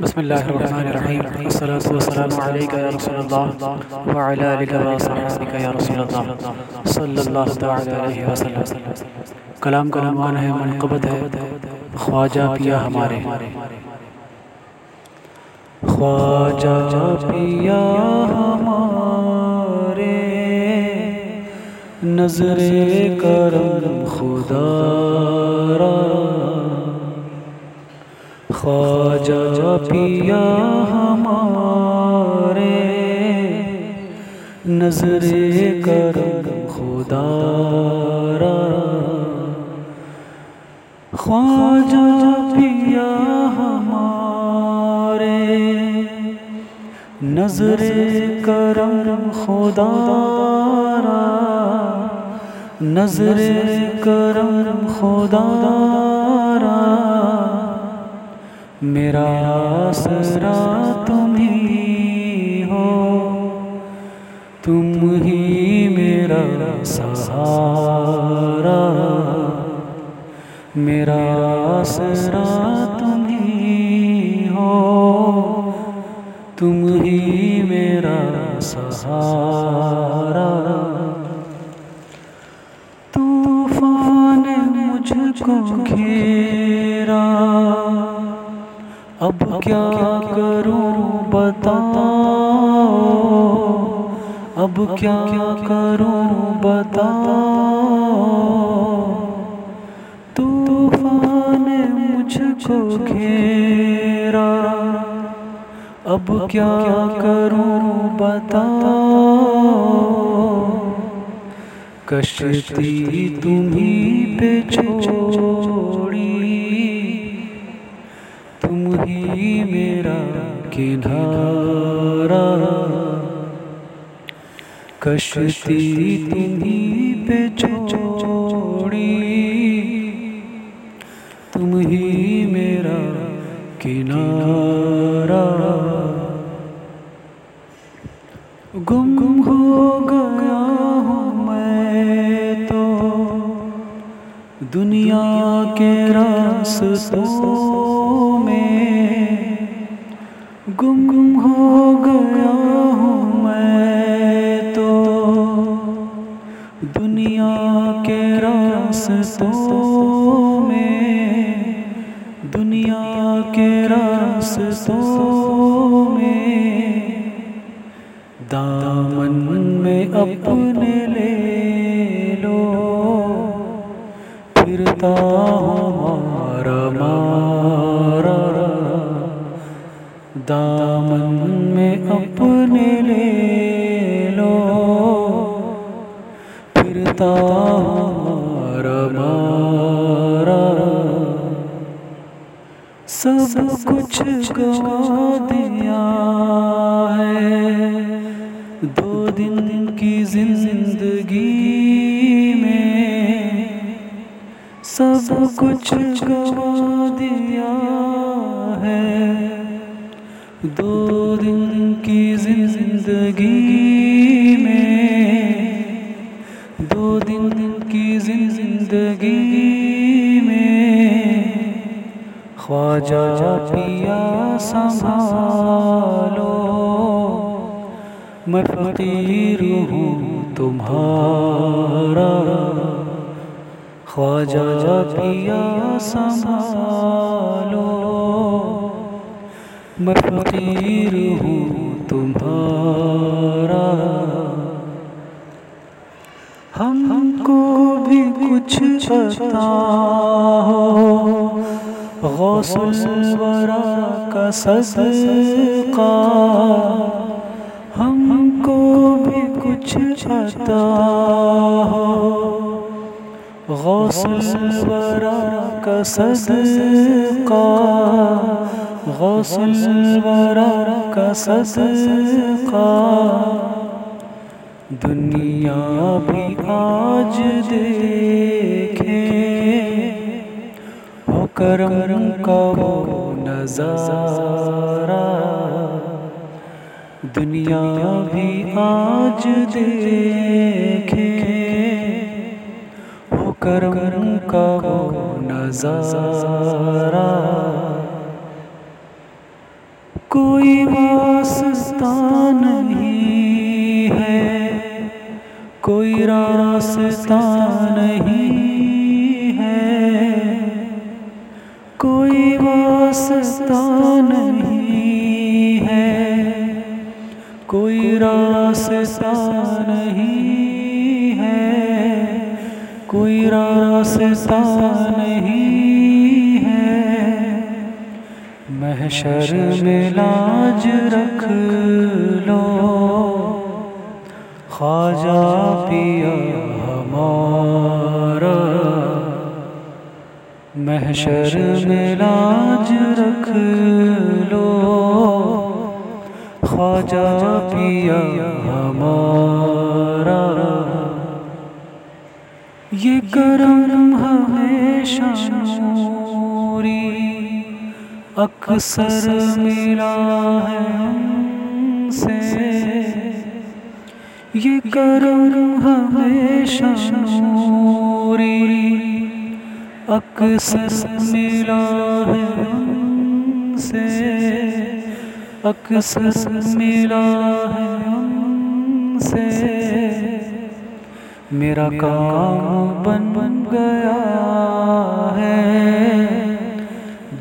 بسم الله الرحمن الرحيم والصلاة والسلام عليك يا رسول الله وعلى آلك وصحبك يا رسول الله صلى الله تعالى عليه وسلم. کلام کا عنوان ہے، منقبت ہے، خواجہ پیا ہمارے. خواجہ پیا ہمارے، نظر کرم خدا را خواجہ پیا ہمارے نظر کرم خدا را۔ خواجہ پیا ہمارے نظر کرم خدا را۔ نظر کرم خدا را۔ میرا آسرا تم ہی ہو۔ تم ہی میرا سہارا۔ میرا آسرا تم ہی ہو۔ تم ہی میرا سہارا۔ طوفان مجھ کو گھیرا اب کیا کروں بتاؤ? اب کیا کروں بتاؤ؟ طوفان مجھ کو گھیرا۔ اب کیا کروں بتاؤ؟ کشتی تمہیں پہ چھوڑی۔ ہی میرا کنارا کشتی تمہیں پہ چھوڑی۔ تم ہی میرا کنارا گم گم ہو گیا ہوں میں تو۔ دنیا کے راستوں میں گم گم ہو گیا ہوں میں تو۔ دنیا کے راستوں میں، دنیا کے راستوں میں۔ دامن میں اپنے پھرتا ہمارا مارا دامن میں اپنے لے لو پھرتا ہمارا مارا سب کچھ گوا دیا ہے دو دن سب کچھ گوا دیا ہے۔ دو دن کی زندگی میں، دو دن کی زندگی میں، خواجہ پیا سنبھالو۔ میں فقیر ہوں تمہارا۔ خواجہ پیا سنبھالو۔ میں فقیر ہوں تمہارا۔ ہم کو بھی کچھ عطا ہو۔ غوث الورا کا صدقہ۔ ہم کو بھی کچھ عطا ہو۔ غوث الورا کا صدقہ، غوث الورا کا صدقہ۔ دنیا بھی آج دیکھے ہو کرم کا وہ نظارہ۔ دنیا بھی آج دیکھے کرم کا وہ نظارہ۔ کوئی واسطہ نہیں ہے، کوئی راستہ نہیں ہے۔ کوئی واسطہ نہیں ہے، کوئی راستہ نہیں راستہ نہیں ہے۔ محشر میں لاج رکھ لو۔ خواجہ پیا ہمارا۔ محشر میں لاج رکھ لو۔ خواجہ پیا ہمارا۔ کرم ہمیشہ نوری اکثر ملا ہے ہم سے۔ یہ کرم ہمیشہ نوری اکثر ملا ہے ہم سے۔ اکثر ملا ہے میرا کام بن بن گیا ہے۔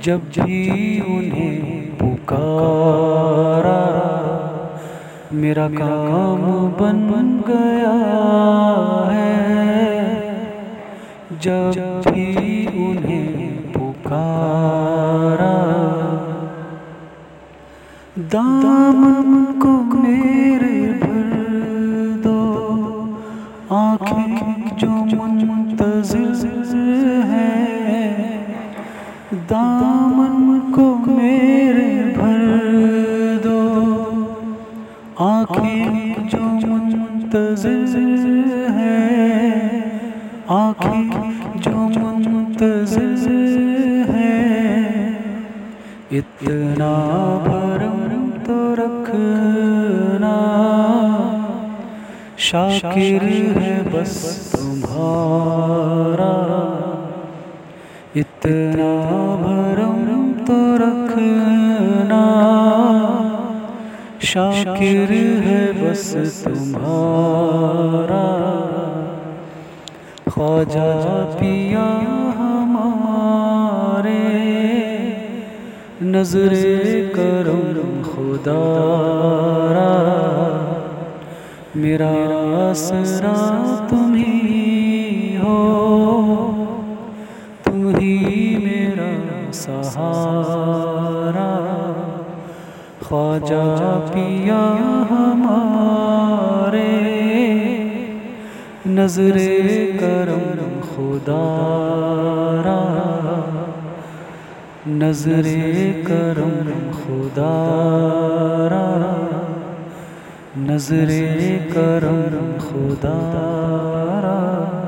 جب بھی انہیں پکارا میرا کام بن بن گیا ہے۔ جب بھی انہیں پکارا۔ دامن آنکھیں جو منتظر ہے۔ دامن کو میرے بھر دو۔ آنکھیں جو منتظر ہے۔ آنکھیں جو منتظر ہے۔ اتنا بھرم تو رکھنا شاکر ہے بس تمہارا۔ اتنا بھرم تو رکھنا۔ شاکر ہے بس تمہارا۔ خواجہ پیا ہمارے۔ نظر کرم خدا را۔ میرا آسرا تم ہی ہو، تم ہی میرا سہارا۔ خواجہ پیا ہمارے، نظر کرم خدا را۔ نظر کرم خدا را۔ نظر کرم خدا را